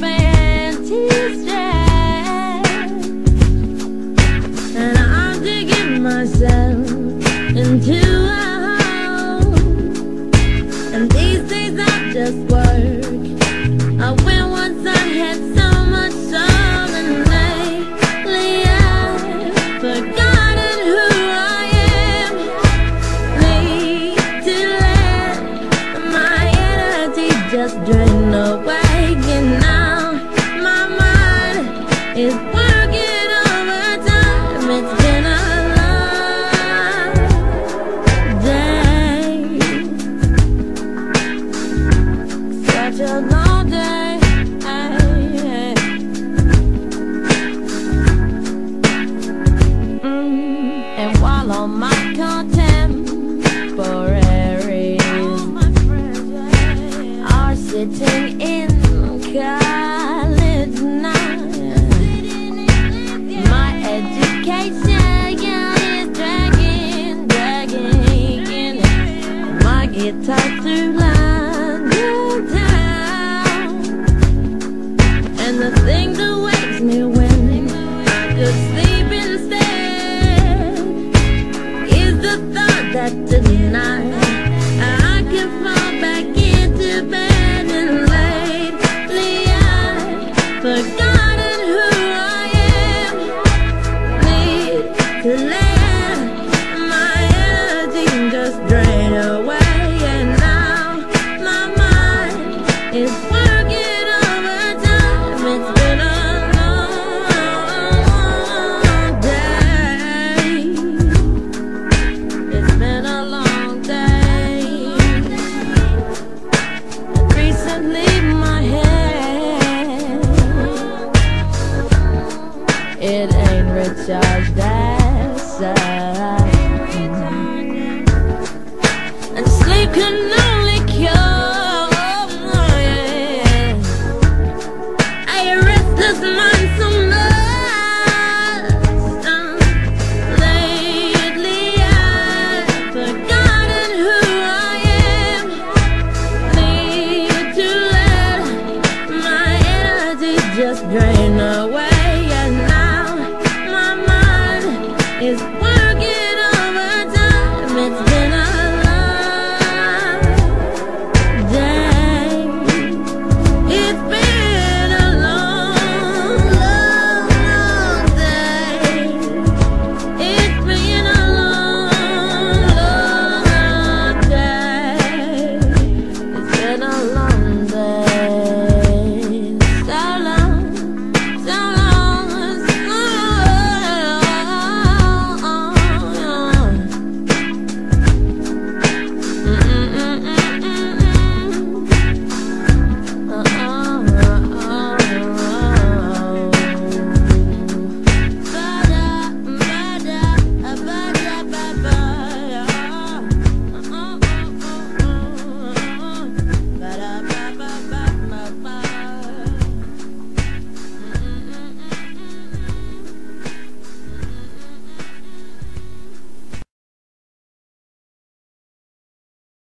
man. Guitar through life Later, my energy just away And now my mind is working overtime It's been a long day It's been a long day Recently my head It ain't recharged Mm-hmm. And sleep can only cure so much Lately I've forgotten who I am. To let my energy just drain away.